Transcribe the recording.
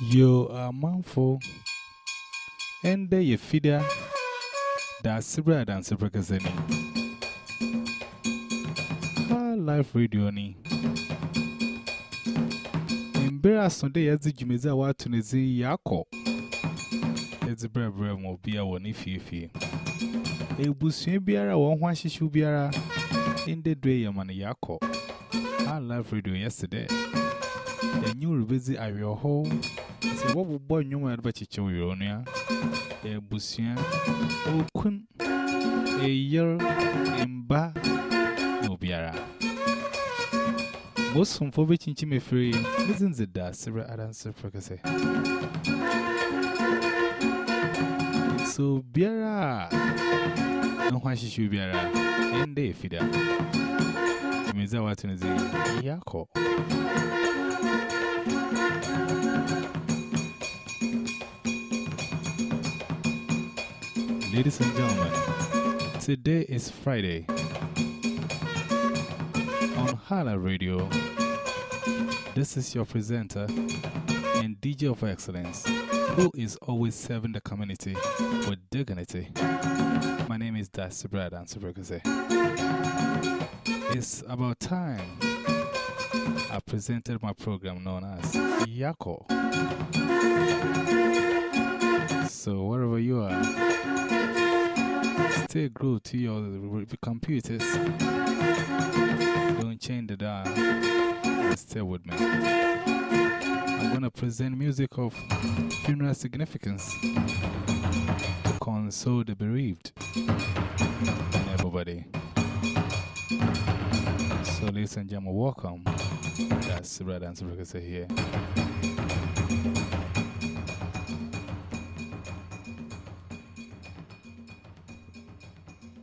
Are mindful, and there you feeder that Sibra and Sibra Kazani. Life radio ni. Mbera Sunday yazi jimeza watu nezi yako. Ezi bra bra mo bia woni fie Ebusua biara won ho ahyehye biara in the day yamane yako. Live radio yesterday. and you will busy at your home. Say, what will boy you might bet you your own, yeah? A busia, a queen, a year, and ba, no biara. Most from for which in Chimmy free, isn't the da, Sarah Adams, Fricasse. So, biara, no, why she should biara, and they feed her. Mizawa Tunzi, Yako. Ladies and gentlemen, today is Friday on Hala Radio. This is your presenter and DJ of excellence who is always serving the community with dignity. My name is Das Brad Ansabrekase. It's about time I presented my program known as Yako. So, wherever you are, stay glued to your computers. Don't change the dial stay with me. I'm to present music of funeral significance to console the bereaved and everybody. So, ladies and gentlemen, welcome. That's Brad Answer here.